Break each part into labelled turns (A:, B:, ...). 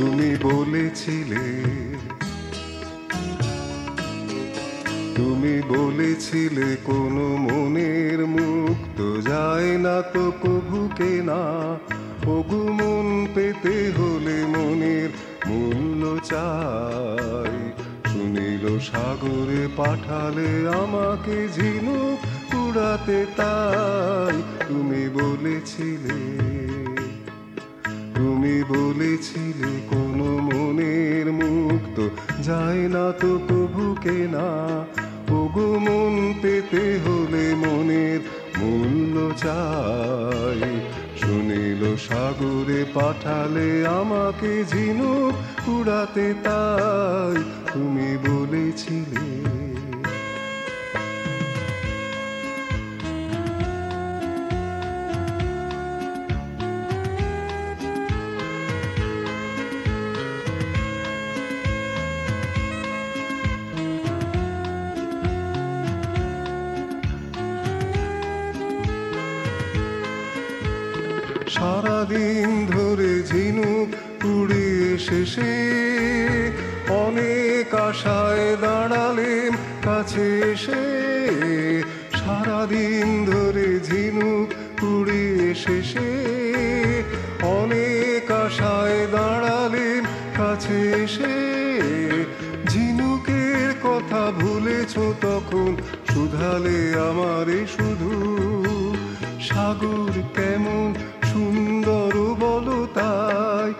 A: তুমি বলেছিলে। তুমি বলেছিলে কোনো মনের মুক্ত যায় না তো কবুকে না ওগু মন পেতে হলে মনের মূল্য চাই। শুনিল সাগরে পাঠালে আমাকে ঝিনুক উড়াতে তাই। তুমি বলেছিলে তুমি বলেছিলে কোনো মনের মুক্ত, যায় না তো প্রভুকে না ওগো, মন পেতে হলে মনের মূল্য চাই। শুনিল সাগরে পাঠালে আমাকে ঝিনুক উড়াতে তাই। তুমি বলেছিলে সারাদিন ধরে ঝিনুক উড়িয়ে শেষে অনেক আশায় দাঁড়ালেম কাছে এসে। সারাদিন ধরে ঝিনুক উড়িয়ে শেষে অনেক আশায় দাঁড়ালেম কাছে এসে। ঝিনুকের কথা ভুলেছ তখন, শুধালে আমারে শুধু। সাগর কেমন সুন্দর বলো তাই।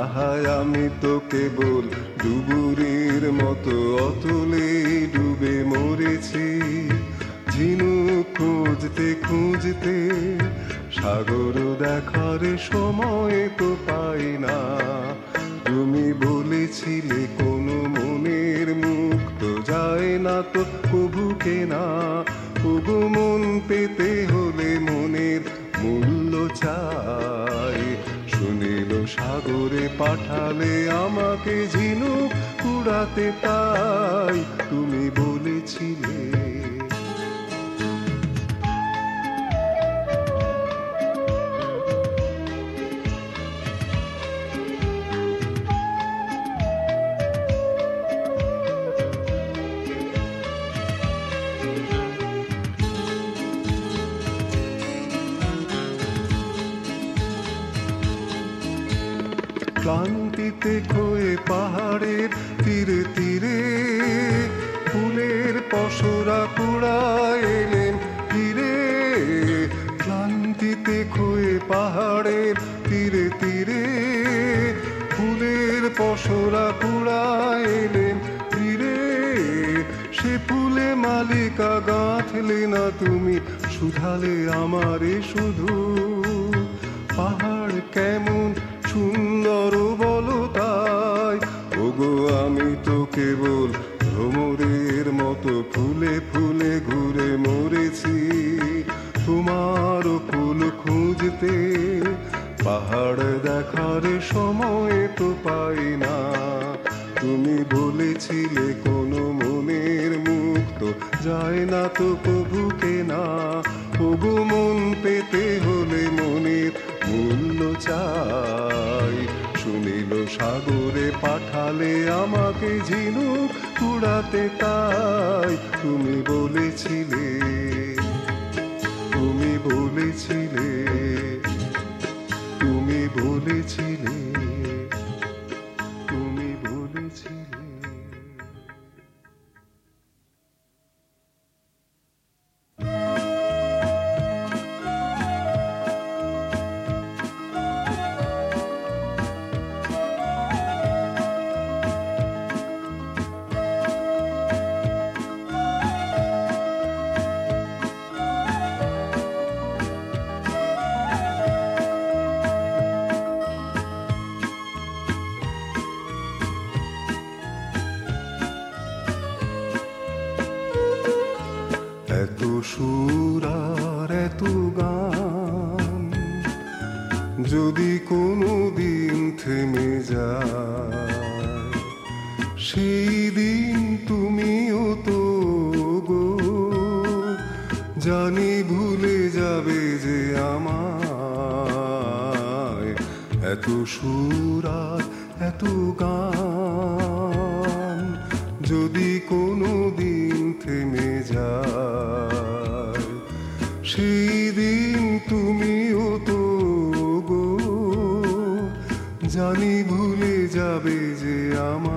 A: আহায় আমি তো কেবল ডুবুরির মতো অতলে ডুবে মরেছি। ঝিনুক খুঁজতে খুঁজতে, সাগর দেখার সময় তো পাই না। তুমি বলেছিলে কোনো মনের মুক্ত যায় না তো কবুকে না ওগো মন পেতে হলে মনের মূল্য চাই। শুনিল সাগরে পাঠালে আমাকে ঝিনুক কুড়াতে তাই। ক্লান্তিতে খয়ে পাহাড়ের তীরে তীরে ফুলের পশরা কুড়া এলেন ফিরে ক্লান্তিতে খয়ে পাহাড়ের তীরে তীরে ফুলের পশরা কুড়া এলেন ফিরে সে ফুলে মালিকা গাঁথলে না তুমি শুধালে আমারে শুধু। পাহাড় কেমন সুন্দর কেবল ভ্রমরের মতো ফুলে ফুলে ঘুরে মরেছি। তোমার ফুল খুঁজতে পাহাড় দেখার সময় তো পাই না। তুমি বলেছিলে কোনো মনের মুক্ত যায় না তো প্রভুকে না ওগো মন পেতে হলে মনের মূল্য শুনিল সাগরে পাঠালে আমাকে ঝিনুক কুড়াতে তাই তুমি বলেছিলে এত গান যদি কোনো দিন থেমে যায়, সেই দিন তুমিও তো গো জানি ভুলে যাবে যে আমার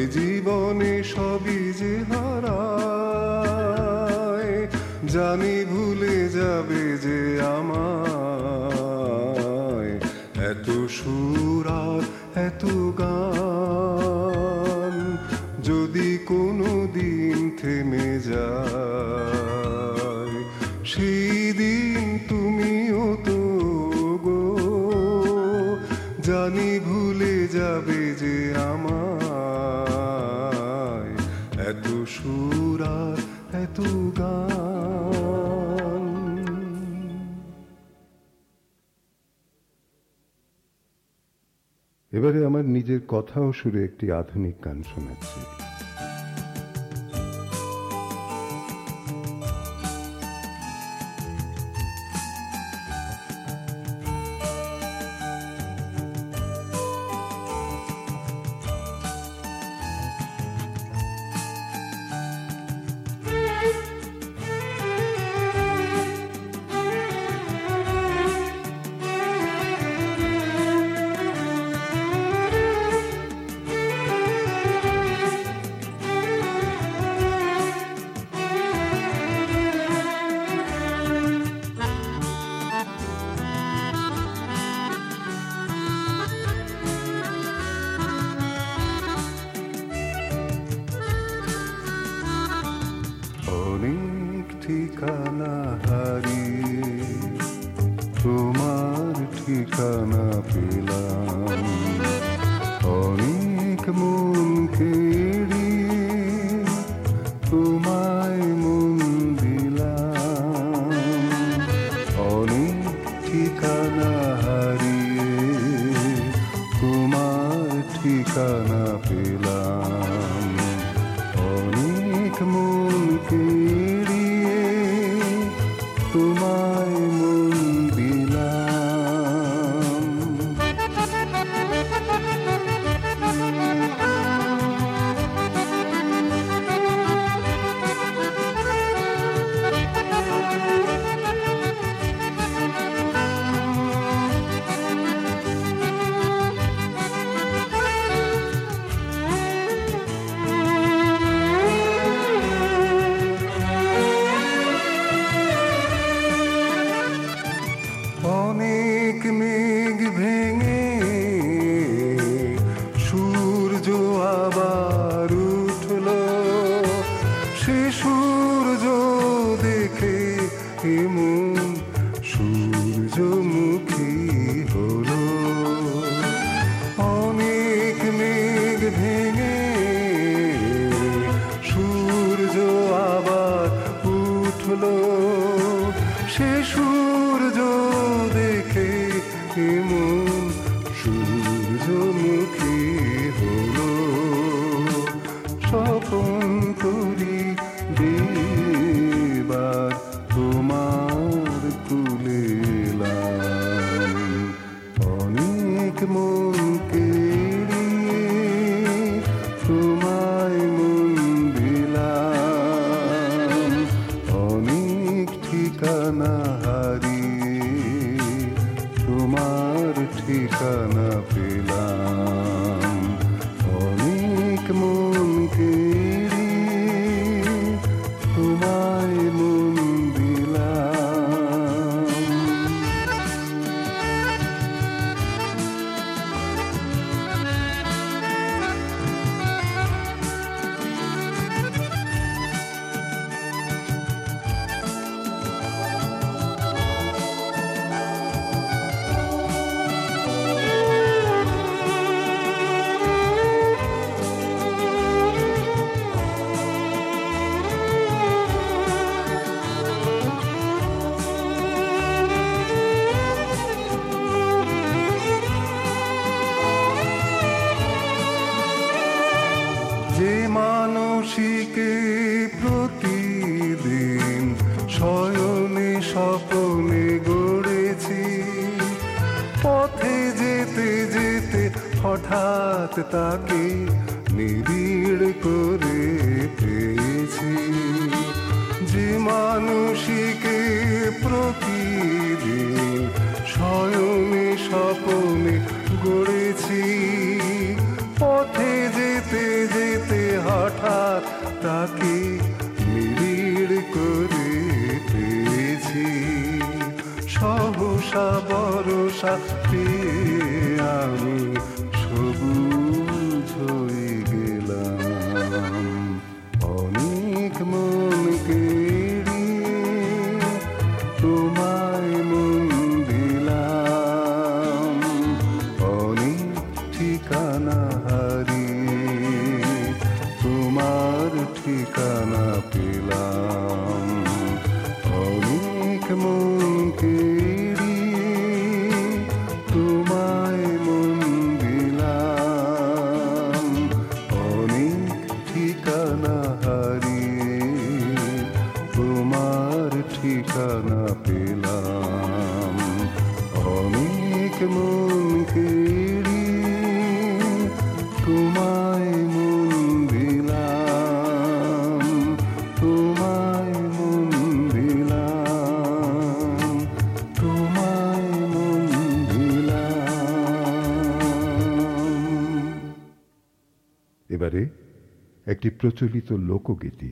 A: এ জীবনে সবই যে হারা জানি ভুলে যাবে যে আমায়। এত সুরা এত গান
B: এবারে আমার নিজের কথাও শুরু একটি আধুনিক গান শোনাচ্ছি।
A: ঠিকানা পেলাম অনেক মনকে me হঠাৎ তাকে নিবিড় করে পেয়েছি যে মানসিকে প্রতিদিন শয়নে স্বপনে গড়েছি, পথে যেতে যেতে হঠাৎ তাকে নিবিড় করে পেয়েছি সহসা বরসা পেয়ে আমি তোমায় তোমায় তোমায়
B: এবারে একটি প্রচলিত লোকগীতি।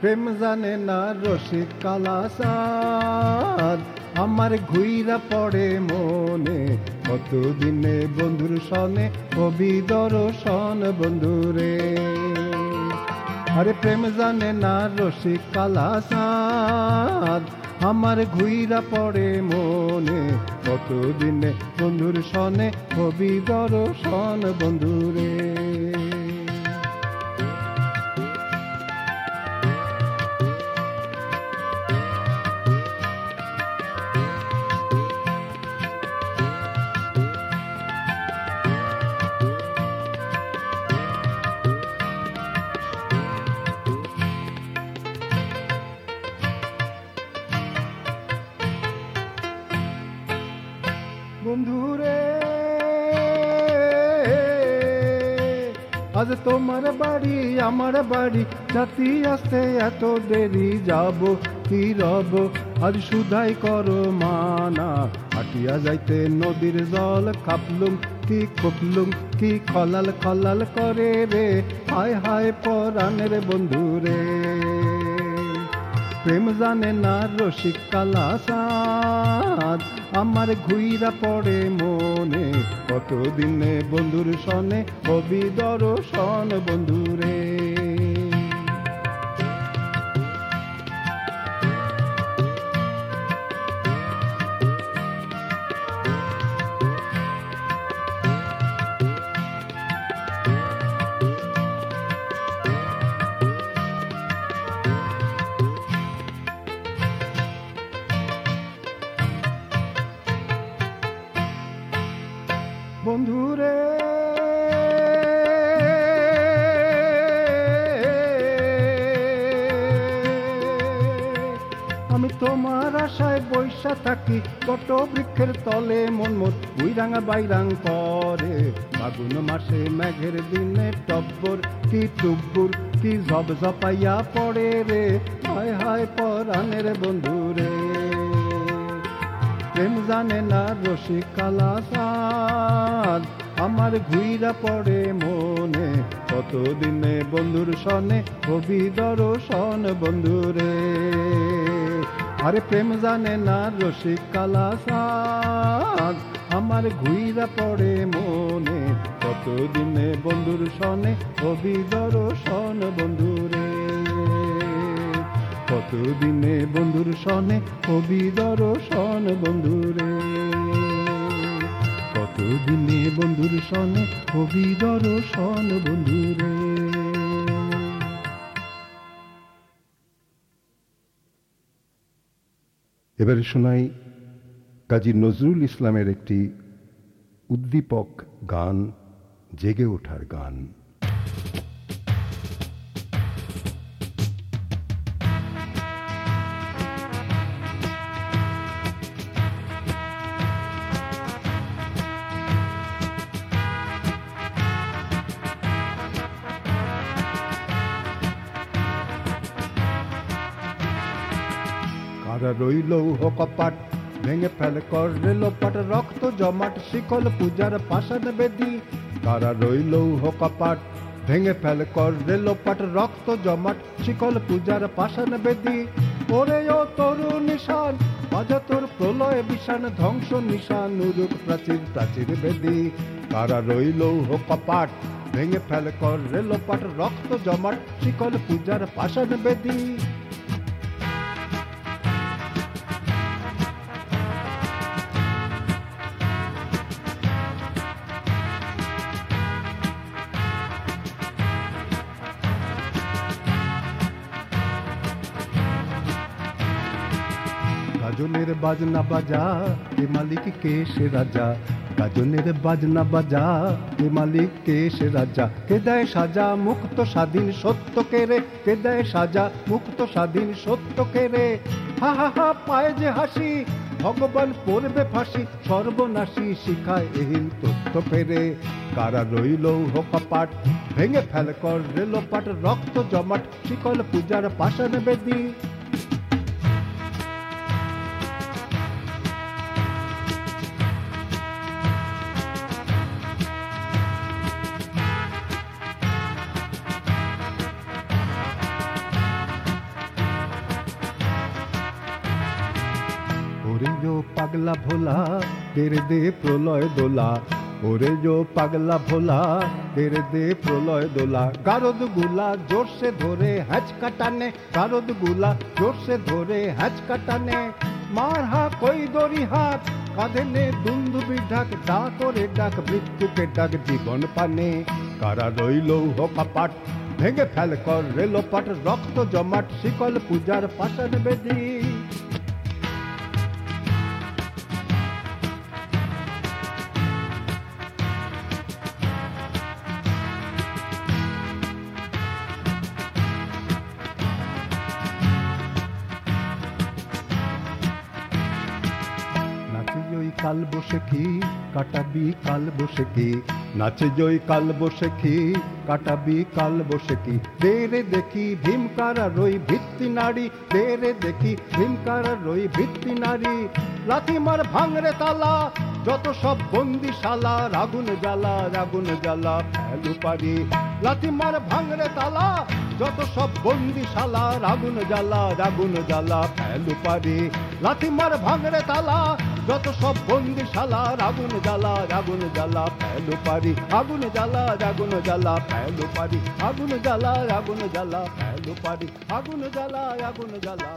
C: প্রেম জানে না রসিক কালাসার। আমার ঘুইরা পড়ে মনে, কতদিনে বন্ধুর সনে, কবি দর্শন বন্ধুরে। আরে প্রেম জানে না রসিক কালাসার। আমার ঘুইরা পড়ে মনে, কতদিনে বন্ধুর সনে, কবি দর্শন বন্ধুরে। আজ তোমার বাড়ি, আমার বাড়ি, জাতি আসতে এত দেরি যাব, কি রব? আজ সুধাই করো মানা হাটিয়া যাইতে নদীর জল খাপলুম, কি খুপলুম, কি খলাল খলাল করে রে। হায় হায় পরাণের বন্ধুরে প্রেম জানে না রসিক কালাসাদ আমার ঘুইরা পড়ে মনে, কতদিনে বন্ধুর সনে হবি দর্শন বন্ধুরে বন্ধুরে। তোমার আশায় বৈশা থাকি কত বৃক্ষের তলে মন মন উইরাঙা বাইরাং করে। ফাগুন মাসে মেঘের দিনে টব্বর, কি টুব্বুর, কি জব জপাইয়া পড়ে রে। হায় হায় পরাণের বন্ধুরে প্রেম জানে না রসিকালা সাদ আমার ঘুইরা পড়ে মনে। কতদিনে বন্ধুর সনে, হবি দর্শন বন্ধুরে আরে প্রেম জানে না রসিকালা সাদ আমার ঘুইরা পড়ে মনে কতদিনে বন্ধুর সনে হবি দর্শন বন্ধুরে কতদিনে বন্ধুর সনে কবি দর্শন বন্ধুরে কতদিনে বন্ধুর সনে কবি দর্শন বন্ধুরে
B: এবারে শোনাই কাজী নজরুল ইসলামের একটি উদ্দীপক গান জেগে ওঠার গান।
C: রইল কপাট, ভেঙে ফেল কর লোপাট, রক্ত জমাট, শিকল পূজার পাশান বেদি। কারা রইল কপাট, ভেঙে ফেল কর লোপাট, রক্ত জমাট, শিকল পূজার পাশান বেদি। ওরে ও তরু নিশান বাজা তোর প্রলয় বিশান ধ্বংস নিশান, উরুক প্রাচীর প্রাচীর বেদি। কারা রইল কপাট, ভেঙে ফেল কর লোপাট, রক্ত জমাট, শিকল পূজার পাশান বেদি। বাজনা বাজা, এ মালিক কে সে রাজা? গাজনের বাজনা বাজা, এ মালিক কে সে রাজা? কে দেয় সাজা মুক্ত স্বাধীন সত্য কে রে? কে দেয় সাজা মুক্ত স্বাধীন সত্য কে রে? হা হা হা, পায় যে হাসি, ভগবান পড়বে ফাঁসি, সর্বনাশী শিখায় এহিন তথ্য ফেরে। কারা রইল হোকাপাট ভেঙে ফেল কর রেলোপাট রক্ত জমাট, শিকল পূজার পাশান বেদি। পাগলা ভোলা তেরে দে প্রলয় দোলা, ওরে যো পাগলা ভোলা তেরে দে প্রলয় দোলা। গারদগুলা জোরসে ধরে হ্যাচ কাটানে, গারদগুলা জোরসে ধরে হ্যাচ কাটানে। মার হা কই দড়ি হাত, কাঁধে নে দুন্দুবি ঢাক ডাক করে ডাক মৃত্যুকে ডাক জীবন পানে। কারা রইল হোকাপাট ভেঙে ফেল কর রেলোপাট রক্ত জমাট, শিকল পূজার পাশান বেদি। বসে কি কাটাবি কাল বসে কি নাচে জয় কাল বসে কি কাটাবি কাল বসে কি দে রে দেখি ভীমকারা রই ভিত্তি নারী। দে রে দেখি ভীমকারা রই ভিত্তি নারী। লাথি মার ভাঙরে তালা, যত সব বন্দিশালা রাগুন জ্বালা রাগুন জ্বালা, ফেলু পারি। লাথি মার ভাঙরে তালা যত সব বন্দিশালার রাগুন জ্বালা রাগুন জ্বালা, ফেলু পারি লাথি মার তালা। যত সব বন্দিশালার রাগুন জ্বালা রাগুন জ্বালা, ফেলু পারি আগুন জ্বালা, রাগুন জ্বালা, ফেলু পারি আগুন জ্বালা, রাগুন জ্বালা, ফেলু পারি আগুন জ্বালা আগুন জ্বালা